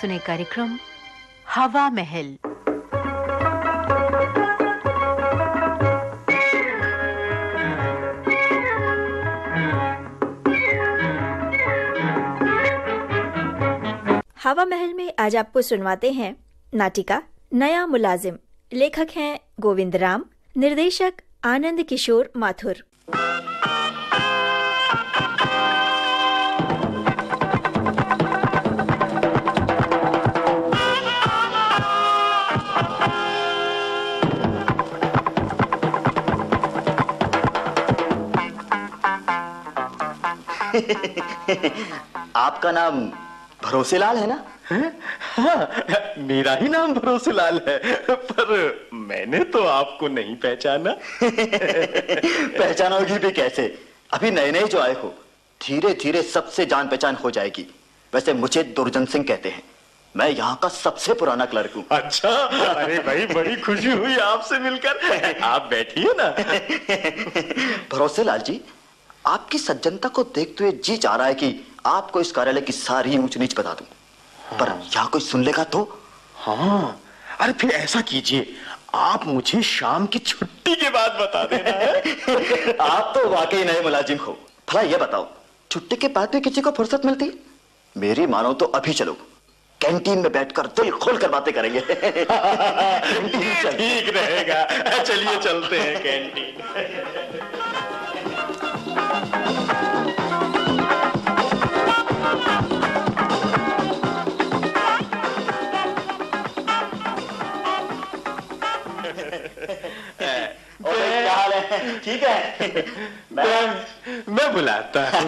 सुने कार्यक्रम, हवा महल। हवा महल में आज आपको सुनवाते हैं नाटिका, नया मुलाजिम। लेखक हैं गोविंद राम, निर्देशक आनंद किशोर माथुर। आपका नाम भरोसेलाल है ना? हाँ, मेरा ही नाम भरोसेलाल है पर मैंने तो आपको नहीं पहचाना। पहचानोगी भी कैसे? अभी नए नए जो आए हो धीरे धीरे सबसे जान पहचान हो जाएगी। वैसे मुझे दुर्जन सिंह कहते हैं। मैं यहाँ का सबसे पुराना क्लर्क हूँ। अच्छा अरे भाई बड़ी खुशी हुई आपसे मिलकर। आप बैठिए ना। भरोसेलाल जी आपकी सज्जनता को देखते हुए जी चाह रहा है कि आपको इस कार्यालय की सारी ऊंच नीच बता दूँ। पर यहाँ कोई सुन लेगा तो? हाँ। अरे फिर ऐसा कीजिए आप मुझे शाम की छुट्टी के बाद बता देना है? आप तो वाकई नए मुलाजिम हो। भला ये बताओ छुट्टी के बाद भी किसी को फुर्सत मिलती? मेरी मानो तो अभी चलो। कैंटीन में बैठकर दिल खोल कर बातें करेंगे। ठीक रहेगा। चलिए चलते हैं कैंटीन। ठीक है। मैं, मैं बुलाता हूँ।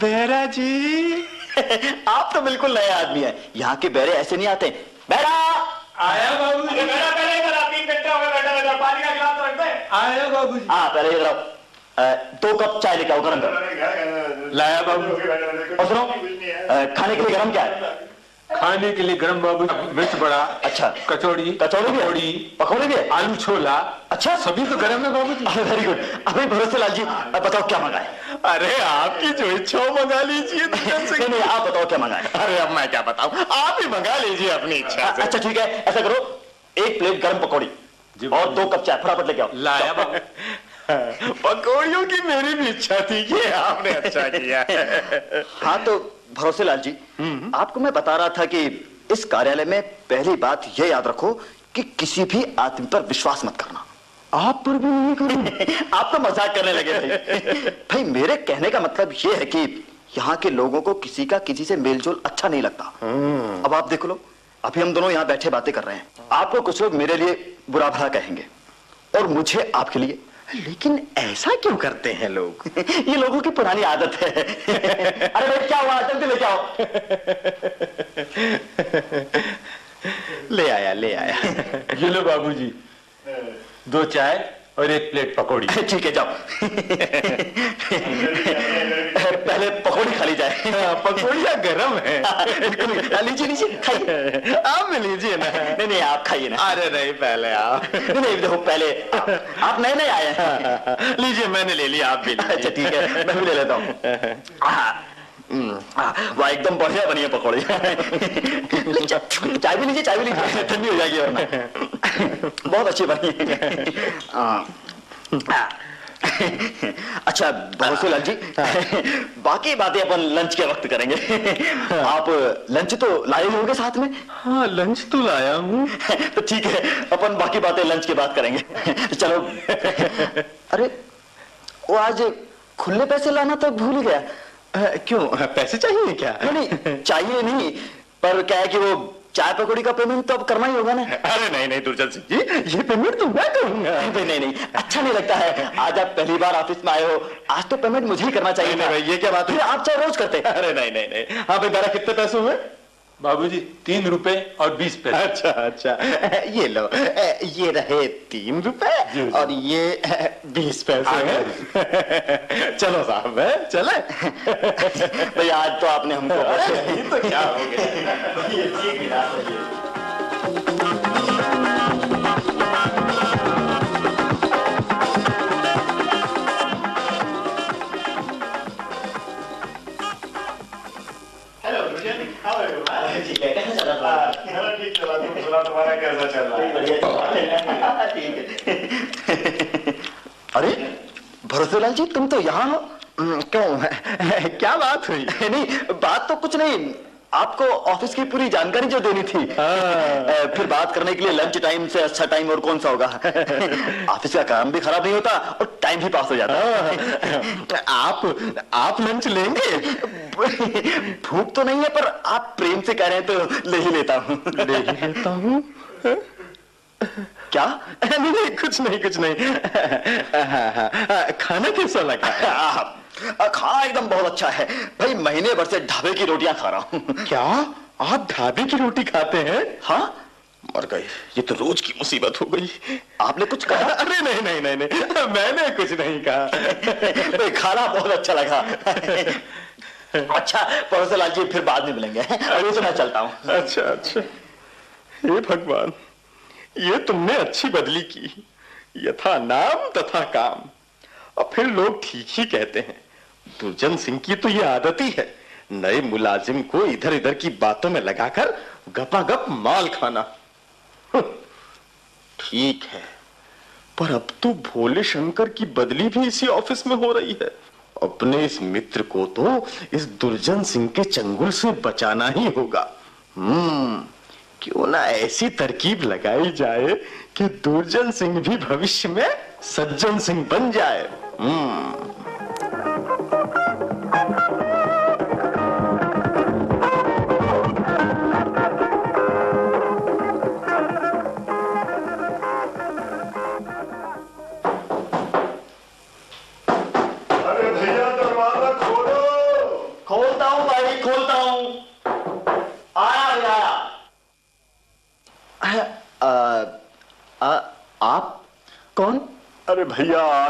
बेरा जी। आप तो बिल्कुल नए आदमी हैं। यहाँ के बैरे ऐसे नहीं आते। बैरा आया बाबू जी। मेरा पहले करा तीन घंटे हो गए बैठा बैठा। पानी का गिलास रख दे। आया बाबू जी। हाँ पहले इधर आओ। दो कप चाय लेके आओ गरम गरम लाया बाबू। और सुनो खाने के लिए गरम क्या है? खाने के लिए गरम बाबू मिर्च बड़ा अच्छा। कचौड़ी कचौड़ी भी पकौड़ी है? पकौड़ी भी आलू छोला अच्छा। सभी तो गरम है बाबू जी वेरी गुड अभी भरोसे लाल जी बताओ क्या मंगाए? अरे आपकी जो इच्छा हो मंगा लीजिए नहीं नहीं आप बताओ क्या मंगाए? अरे अब मैं क्या बताऊँ? आप ही मंगा लीजिए अपनी इच्छा से। अच्छा ठीक है ऐसा करो एक प्लेट गर्म पकौड़ी और दो कप चाय फटाफट लेके आओ। लाया पकौड़ियों की मेरी भी इच्छा थी ये आपने अच्छा किया। हाँ तो भरोसे लाल जी आपको मैं बता रहा था कि इस कार्यालय में पहली बात यह याद रखो कि किसी भी आदमी पर विश्वास मत करना। आप पर भी नहीं करूँ। आप तो मज़ाक करने लगे भाई भाई मेरे कहने का मतलब ये है कि यहाँ के लोगों को किसी का किसी से मेलजोल अच्छा नहीं लगता। अब आप देख लो अभी हम दोनों यहाँ बैठे बातें कर रहे हैं। आपको कुछ लोग मेरे लिए बुरा भला कहेंगे और मुझे आपके लिए। लेकिन ऐसा क्यों करते हैं लोग? ये लोगों की पुरानी आदत है। अरे भाई क्या हुआ? जल्दी लेके आओ। ले आया ले आया। ये लो बाबू जी दो चाय और एक प्लेट पकौड़ी। ठीक है जाओ। पहले पकौड़ी खा ली जाए पकौड़िया गरम है। हाँ, लीजिए लीजिए खाइए। आप में लीजिए ना। नहीं नहीं आप खाइए ना। अरे नहीं पहले आप। नहीं नहीं देखो पहले आप, नए नए आए हैं। लीजिए मैंने ले लिया आप भी अच्छा ठीक है मैं भी ले लेता हूँ हाँ, हाँ, वाह एकदम बढ़िया बनी है पकौड़ी चाय भी लीजिए चाय भी लीजिए ठंडी हो जाएगी वरना बहुत अच्छी बनी है। अच्छा बहुत लाल जी बाकी बातें अपन लंच के वक्त करेंगे आप लंच तो लाए होंगे साथ में हाँ लंच तो लाया हूँ तो ठीक है अपन बाकी बातें लंच के बाद करेंगे चलो अरे वो आज खुले पैसे लाना तो भूल गया क्यों? पैसे चाहिए क्या? नहीं नहीं चाहिए नहीं पर क्या है कि वो चाय पकौड़ी का पेमेंट तो अब करना ही होगा ना। अरे नहीं नहीं दुर्जन सिंह जी ये पेमेंट तो मैं करूँगा। नहीं नहीं नहीं अच्छा नहीं लगता है। आज आप पहली बार ऑफ़िस में आए हो आज तो पेमेंट मुझे ही करना चाहिए नहीं, नहीं, नहीं ये क्या बात है? आप चाहे रोज करते। अरे नहीं नहीं नहीं हाँ भाई मेरा कितने पैसे हुए? बाबू जी तीन रुपए और बीस पैसे। अच्छा अच्छा। ये लो ये रहे तीन रुपए और ये बीस पैसे। हैं चलो साहब है चले। भाई आज तो आपने हमको तो क्या हो गया? तुम्हारा कैसा चल रहा है? अरे भरोसेलाल जी तुम तो यहाँ हो। हम्म, क्यों? क्या बात हुई? नहीं बात तो कुछ नहीं। आपको ऑफ़िस की पूरी जानकारी जो देनी थी। हाँ। फिर बात करने के लिए लंच टाइम से अच्छा टाइम और कौन सा होगा? ऑफ़िस का काम भी खराब नहीं होता और टाइम भी पास हो जाता। हाँ। आप आप लंच लेंगे? भूख तो नहीं है पर आप प्रेम से कह रहे हैं तो ले ही लेता हूँ। ले ही लेता हूँ? क्या? नहीं नहीं कुछ नहीं कुछ नहीं। हाँ, खाना कैसा लगा? आ, खाना एकदम बहुत अच्छा है। भाई महीने भर से ढाबे की रोटियाँ खा रहा हूँ। क्या? आप ढाबे की रोटी खाते हैं? हाँ। मर गए ये तो रोज की मुसीबत हो गई। आपने कुछ कहा? अरे नहीं नहीं नहीं नहीं। मैंने कुछ नहीं कहा। भाई, खाना बहुत अच्छा लगा। अच्छा प्रोफेसर लाल जी फिर बाद में मिलेंगे। अभी तो मैं चलता हूँ। अच्छा अच्छा। हे भगवान ये तुमने अच्छी बदली की। यथा नाम तथा काम। और फिर लोग ठीक ही कहते हैं। दुर्जन सिंह की तो ये आदत ही है। नए मुलाजिम को इधर इधर की बातों में लगाकर गपागप माल खाना। ठीक है। पर अब तो भोले शंकर की बदली भी इसी ऑफ़िस में हो रही है। अपने इस मित्र को तो इस दुर्जन सिंह के चंगुल से बचाना ही होगा। हम्म क्यों ना ऐसी तरकीब लगाई जाए कि दुर्जन सिंह भी भविष्य में सज्जन सिंह बन जाए। हम्म।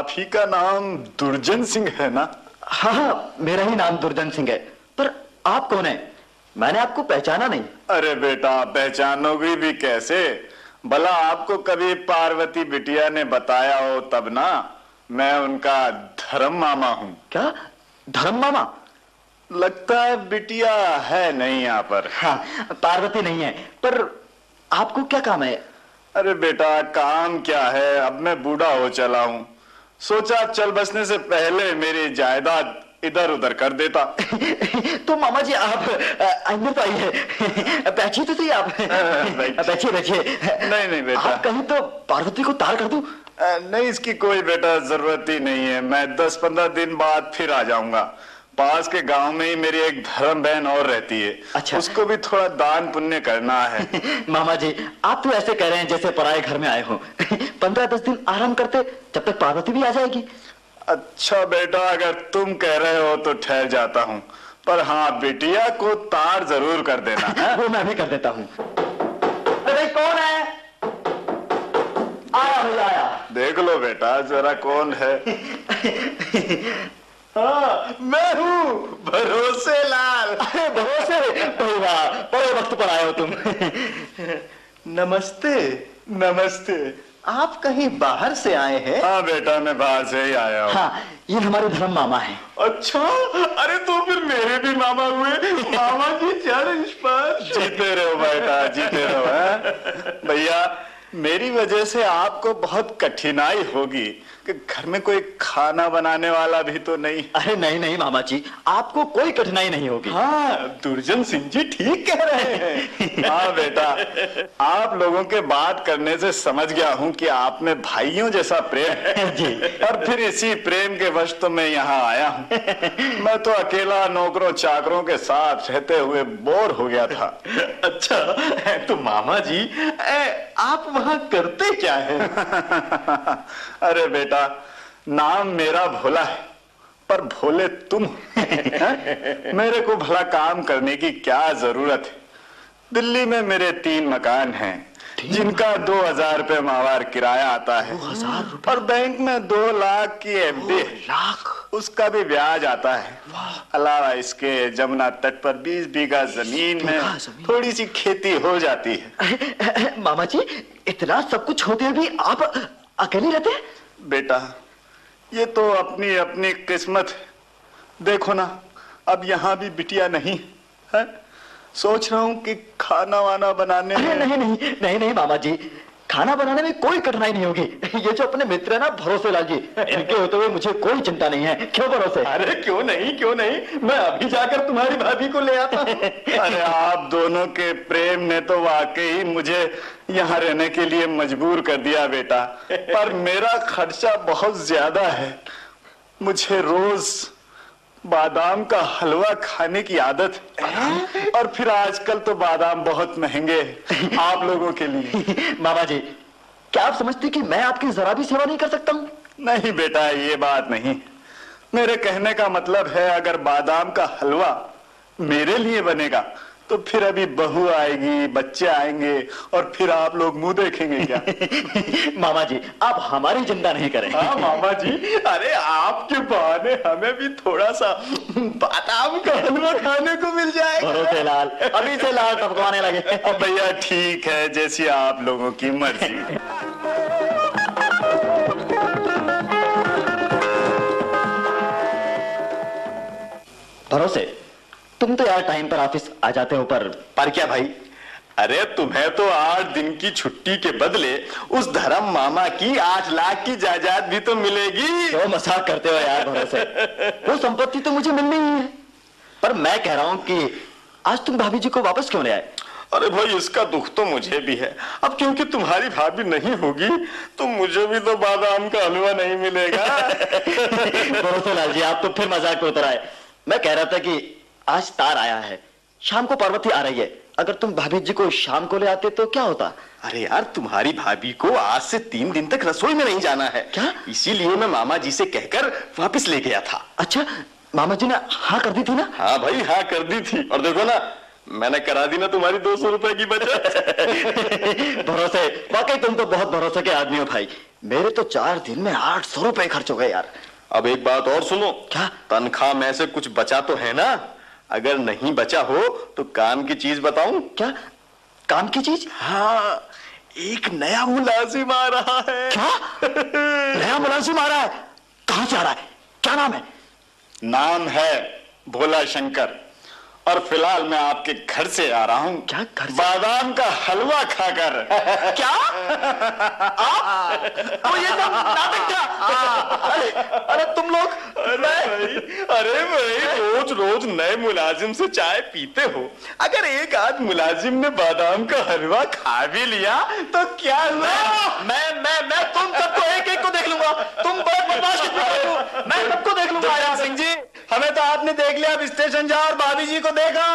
आप ही का नाम दुर्जन सिंह है ना? हाँ हाँ मेरा ही नाम दुर्जन सिंह है। पर आप कौन है? मैंने आपको पहचाना नहीं। अरे बेटा पहचानोगे भी कैसे? भला आपको कभी पार्वती बिटिया ने बताया हो तब ना? मैं उनका धर्म मामा हूँ। क्या? धर्म मामा? लगता है बिटिया है नहीं यहाँ पर। हाँ पार्वती नहीं है। पर आपको क्या काम है? अरे बेटा काम क्या है? अब मैं बूढ़ा हो चला हूँ। सोचा चल बसने से पहले मेरी जायदाद इधर उधर कर देता। तो मामा जी आप अंदर तो आइए। बैठिए तो सही आप। बैठिए। बैठिए नहीं, नहीं, बेटा। आप कहीं तो पार्वती को तार कर दूँ। नहीं इसकी कोई बेटा ज़रूरत ही नहीं है। मैं दस पंद्रह दिन बाद फिर आ जाऊँगा। पास के गाँव में ही मेरी एक धर्म बहन और रहती है। अच्छा। उसको भी थोड़ा दान पुण्य करना है। मामा जी आप तो ऐसे कह रहे हैं जैसे पराए घर में आए हो। पंद्रह दस दिन आराम करते जब तक पार्वती भी आ जाएगी। अच्छा बेटा अगर तुम कह रहे हो तो ठहर जाता हूँ। पर हाँ बिटिया को तार ज़रूर कर देना है? वो मैं भी कर देता हूँ। अरे कौन है? आया भैया आया। देख लो बेटा जरा कौन है। हाँ। मैं हूँ। भरोसे लाल। अरे भरोसे? वाह बड़े वक्त पर आए हो तुम। नमस्ते। नमस्ते। आप कहीं बाहर से आए हैं? हाँ बेटा मैं बाहर से ही आया हूँ। हाँ ये हमारे धर्म मामा है। अच्छा? अरे तो फिर मेरे भी मामा हुए। मामा जी चरण स्पर्श जीते रहो बेटा जीते रहो हैं? भैया मेरी वजह से आपको बहुत कठिनाई होगी। कि घर में कोई खाना बनाने वाला भी तो नहीं। अरे नहीं नहीं मामा जी आपको कोई कठिनाई नहीं होगी। हाँ दुर्जन सिंह जी ठीक कह रहे हैं। हाँ बेटा आप लोगों के बात करने से समझ गया हूँ कि आप में भाइयों जैसा प्रेम है। जी। और फिर इसी प्रेम के वश तो मैं यहाँ आया हूँ। मैं तो अकेला नौकरों चाकरों के साथ रहते हुए बोर हो गया था। अच्छा तो मामा जी ए, आप वहाँ करते क्या है? अरे बेटा नाम मेरा भोला है पर भोले तुम मेरे को भला काम करने की क्या ज़रूरत है? दिल्ली में मेरे तीन मकान हैं जिनका दो हज़ार रुपये माहवार किराया आता है। और बैंक में दो लाख की एफडी लाख? उसका भी ब्याज आता है। अलावा इसके जमुना तट पर बीस बीघा ज़मीन में? थोड़ी सी खेती हो जाती है। मामा जी इतना सब कुछ होते भी आप अकेले रहते हैं? बेटा ये तो अपनी अपनी किस्मत। देखो ना अब यहाँ भी बिटिया नहीं है? सोच रहा हूँ कि खाना वाना बनाने नहीं नहीं नहीं नहीं नहीं मामा जी। खाना बनाने में कोई कठिनाई नहीं होगी। ये जो अपने मित्र है ना भरोसे लाल जी इनके होते हुए मुझे कोई चिंता नहीं है। क्यों भरोसे? अरे क्यों नहीं क्यों नहीं? मैं अभी जाकर तुम्हारी भाभी को ले आता हूँ। अरे आप दोनों के प्रेम ने तो वाकई मुझे यहाँ रहने के लिए मजबूर कर दिया बेटा। पर मेरा खर्चा बहुत ज़्यादा है। मुझे रोज बादाम का हलवा खाने की आदत है। और फिर आजकल तो बादाम बहुत महँगे हैं आप लोगों के लिए। मामा जी क्या आप समझते कि मैं आपकी जरा भी सेवा नहीं कर सकता हूँ? नहीं बेटा ये बात नहीं। मेरे कहने का मतलब है अगर बादाम का हलवा मेरे लिए बनेगा तो फिर अभी बहू आएगी बच्चे आएँगे और फिर आप लोग मुँह देखेंगे क्या? मामा जी आप हमारी चिंता नहीं करें। हाँ मामा जी अरे आपके बहाने हमें भी थोड़ा सा बादाम का हलवा खाने को मिल जाएगा। लाल। अभी से लाल टपकवाने लगे। अब भैया ठीक है जैसी आप लोगों की मर्ज़ी। भरोसे। तुम तो यार टाइम पर ऑफ़िस आ जाते हो पर पर क्या भाई? अरे तुम्हें तो आठ दिन की छुट्टी के बदले उस धर्म मामा की आठ लाख की जायदाद भी तो मिलेगी। क्यों मज़ाक करते हो यार भरोसे? वो संपत्ति तो मुझे मिलनी ही है। पर मैं कह रहा हूँ कि आज तुम भाभी जी को वापस क्यों ले आए? अरे भाई इसका दुख तो मुझे भी है। अब क्योंकि तुम्हारी भाभी नहीं होगी तो मुझे भी तो बादाम का हलवा नहीं मिलेगा। भरोसे लाल जी आप तो फिर मज़ाक पे उतर आए। मैं कह रहा था कि आज तार आया है। शाम को पार्वती आ रही है। अगर तुम भाभी जी को शाम को ले आते तो क्या होता? अरे यार तुम्हारी भाभी को आज से तीन दिन तक रसोई में नहीं जाना है। क्या? इसीलिए मैं मामा जी से कहकर वापस ले गया था। अच्छा मामा जी ने हाँ कर दी थी ना? हाँ भाई हाँ कर दी थी। और देखो ना मैंने करा दी ना तुम्हारी दो सौ रुपए की बचत। भरोसे वाकई तुम तो बहुत भरोसे के आदमी हो भाई। मेरे तो चार दिन में आठ सौ रुपए खर्च हो गए यार। अब एक बात और सुनो। क्या? तनख्वाह में से कुछ बचा तो है ना? अगर नहीं बचा हो तो काम की चीज़ बताऊँ? क्या? काम की चीज़? हाँ एक नया मुलाजिम आ रहा है। क्या? नया मुलाजिम आ रहा है? कहाँ जा आ रहा है? क्या नाम है? नाम है भोला शंकर। और फ़िलहाल मैं आपके घर से आ रहा हूँ। क्या घर बादाम का हलवा खाकर। क्या? आप? तो ये सब नाटक क्या? अरे अरे तुम लोग अरे भाई अरे भाई रोज रोज नए मुलाजिम से चाय पीते हो। अगर एक आध मुलाजिम ने बादाम का हलवा खा भी लिया तो क्या हुआ? मैं मैं मैं तुम सबको एक एक को देख लूँगा। तुम बहुत बर्दाश्त मैं सबको देख लूँगा सिंह जी। हमें तो आपने देख लिया, अब स्टेशन जाओ और भाभी जी को देखो।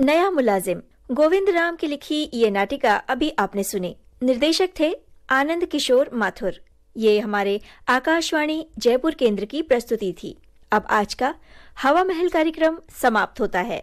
नया मुलाजिम। गोविंद राम की लिखी ये नाटिका अभी आपने सुनी। निर्देशक थे आनंद किशोर माथुर। ये हमारे आकाशवाणी जयपुर केंद्र की प्रस्तुति थी। अब आज का हवा महल कार्यक्रम समाप्त होता है।